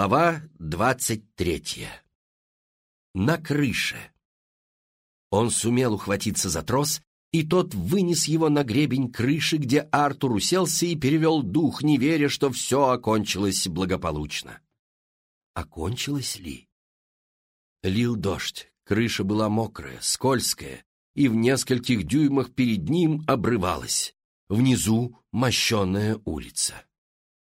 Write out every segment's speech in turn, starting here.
Глава двадцать третья. На крыше. Он сумел ухватиться за трос, и тот вынес его на гребень крыши, где Артур уселся и перевел дух, не веря, что все окончилось благополучно. Окончилось ли? Лил дождь, крыша была мокрая, скользкая, и в нескольких дюймах перед ним обрывалась. Внизу мощенная улица.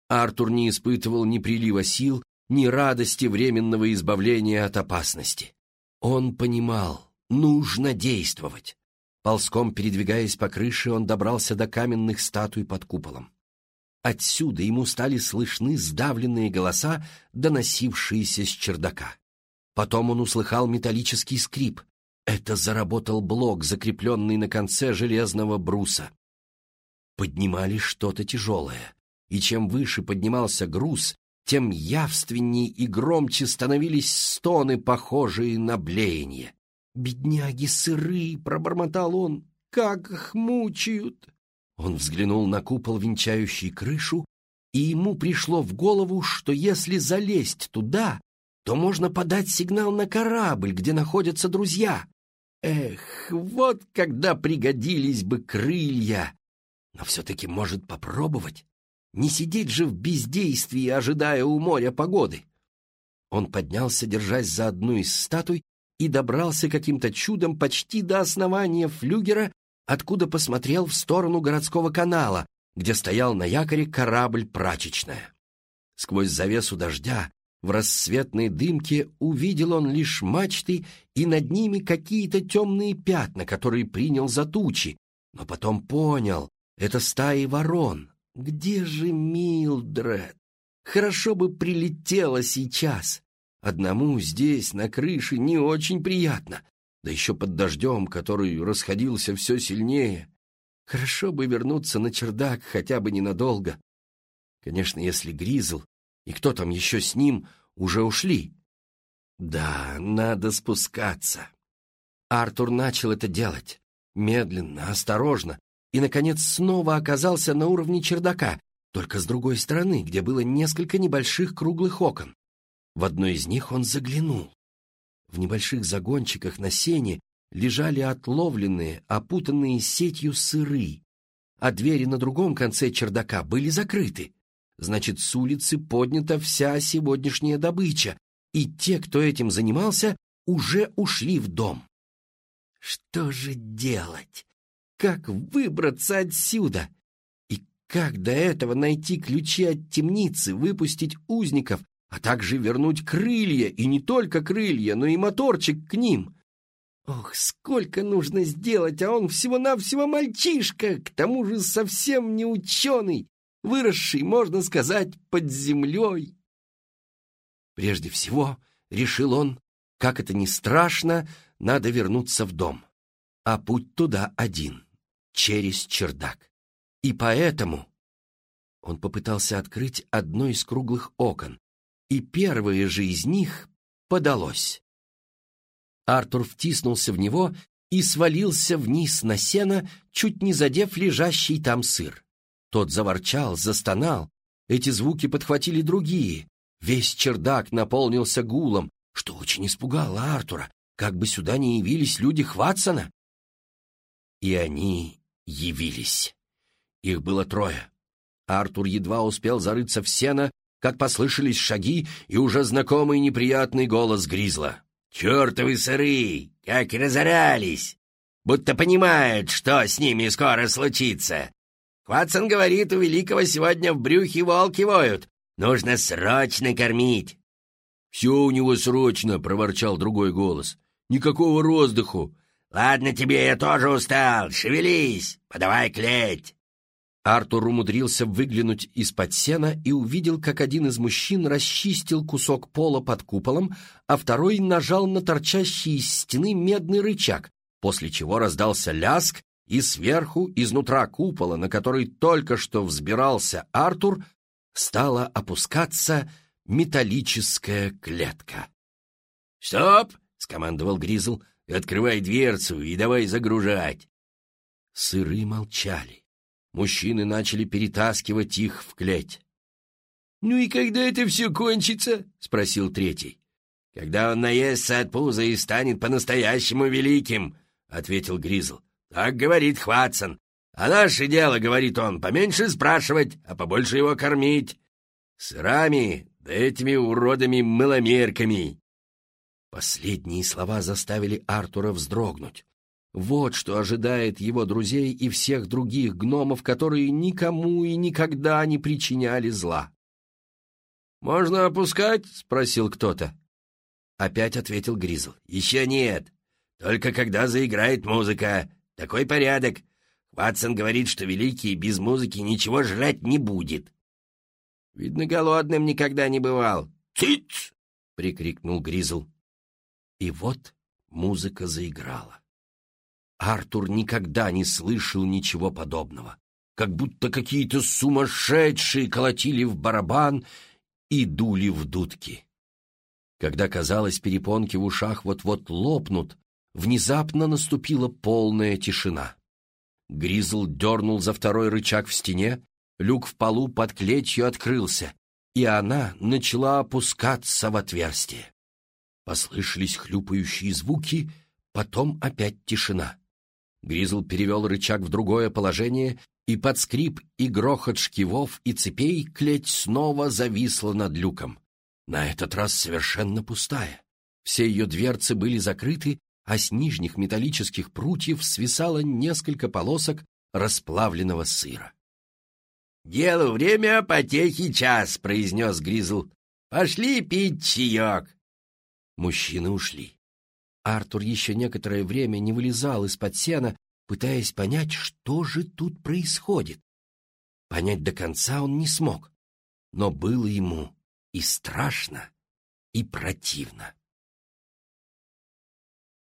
Артур не испытывал ни прилива сил, ни радости временного избавления от опасности. Он понимал, нужно действовать. Ползком передвигаясь по крыше, он добрался до каменных статуй под куполом. Отсюда ему стали слышны сдавленные голоса, доносившиеся с чердака. Потом он услыхал металлический скрип. Это заработал блок, закрепленный на конце железного бруса. Поднимали что-то тяжелое, и чем выше поднимался груз, тем явственней и громче становились стоны, похожие на блеяние. «Бедняги сыры!» — пробормотал он. «Как их мучают!» Он взглянул на купол, венчающий крышу, и ему пришло в голову, что если залезть туда, то можно подать сигнал на корабль, где находятся друзья. Эх, вот когда пригодились бы крылья! Но все-таки может попробовать. Не сидеть же в бездействии, ожидая у моря погоды. Он поднялся, держась за одну из статуй, и добрался каким-то чудом почти до основания флюгера, откуда посмотрел в сторону городского канала, где стоял на якоре корабль «Прачечная». Сквозь завесу дождя в рассветной дымке увидел он лишь мачты и над ними какие-то темные пятна, которые принял за тучи, но потом понял — это стаи ворон, где же Милдред? Хорошо бы прилетела сейчас. Одному здесь, на крыше, не очень приятно. Да еще под дождем, который расходился все сильнее. Хорошо бы вернуться на чердак хотя бы ненадолго. Конечно, если Гризл и кто там еще с ним уже ушли. Да, надо спускаться. Артур начал это делать. Медленно, осторожно, и, наконец, снова оказался на уровне чердака, только с другой стороны, где было несколько небольших круглых окон. В одно из них он заглянул. В небольших загончиках на сене лежали отловленные, опутанные сетью сыры, а двери на другом конце чердака были закрыты. Значит, с улицы поднята вся сегодняшняя добыча, и те, кто этим занимался, уже ушли в дом. Что же делать? Как выбраться отсюда? И как до этого найти ключи от темницы, выпустить узников, а также вернуть крылья, и не только крылья, но и моторчик к ним? Ох, сколько нужно сделать, а он всего-навсего мальчишка, к тому же совсем не ученый, выросший, можно сказать, под землей. Прежде всего, решил он, как это ни страшно, надо вернуться в дом, а путь туда один через чердак. И поэтому он попытался открыть одно из круглых окон, и первое же из них подалось. Артур втиснулся в него и свалился вниз на сено, чуть не задев лежащий там сыр. Тот заворчал, застонал. Эти звуки подхватили другие. Весь чердак наполнился гулом, что очень испугало Артура, как бы сюда не явились люди Хватсона. И они явились. Их было трое. Артур едва успел зарыться в сено, как послышались шаги и уже знакомый неприятный голос Гризла. «Чертовы сыры! Как разорялись! Будто понимают, что с ними скоро случится. Хватсон говорит, у Великого сегодня в брюхе волки воют. Нужно срочно кормить!» «Все у него срочно!» — проворчал другой голос. «Никакого роздыху! «Ладно тебе, я тоже устал. Шевелись, подавай клеть!» Артур умудрился выглянуть из-под сена и увидел, как один из мужчин расчистил кусок пола под куполом, а второй нажал на торчащий из стены медный рычаг, после чего раздался ляск, и сверху, изнутра купола, на который только что взбирался Артур, стала опускаться металлическая клетка. «Стоп!» — скомандовал Гризл — Открывай дверцу и давай загружать. Сыры молчали. Мужчины начали перетаскивать их в клеть. «Ну и когда это все кончится?» — спросил третий. «Когда он наестся от пуза и станет по-настоящему великим», — ответил Гризл. «Так говорит Хватсон. А наше дело, — говорит он, — поменьше спрашивать, а побольше его кормить. Сырами, да этими уродами-мыломерками». Последние слова заставили Артура вздрогнуть. Вот что ожидает его друзей и всех других гномов, которые никому и никогда не причиняли зла. «Можно опускать?» — спросил кто-то. Опять ответил Гризл. «Еще нет. Только когда заиграет музыка. Такой порядок. Ватсон говорит, что Великий без музыки ничего жрать не будет. Видно, голодным никогда не бывал. «Цыц!» — прикрикнул Гризл. И вот музыка заиграла. Артур никогда не слышал ничего подобного. Как будто какие-то сумасшедшие колотили в барабан и дули в дудки. Когда, казалось, перепонки в ушах вот-вот лопнут, внезапно наступила полная тишина. Гризл дернул за второй рычаг в стене, люк в полу под клетью открылся, и она начала опускаться в отверстие. Послышались хлюпающие звуки, потом опять тишина. Гризл перевел рычаг в другое положение, и под скрип и грохот шкивов и цепей клеть снова зависла над люком. На этот раз совершенно пустая. Все ее дверцы были закрыты, а с нижних металлических прутьев свисало несколько полосок расплавленного сыра. «Делу время, потехи час», — произнес Гризл. «Пошли пить чаек». Мужчины ушли. Артур еще некоторое время не вылезал из-под сена, пытаясь понять, что же тут происходит. Понять до конца он не смог, но было ему и страшно, и противно.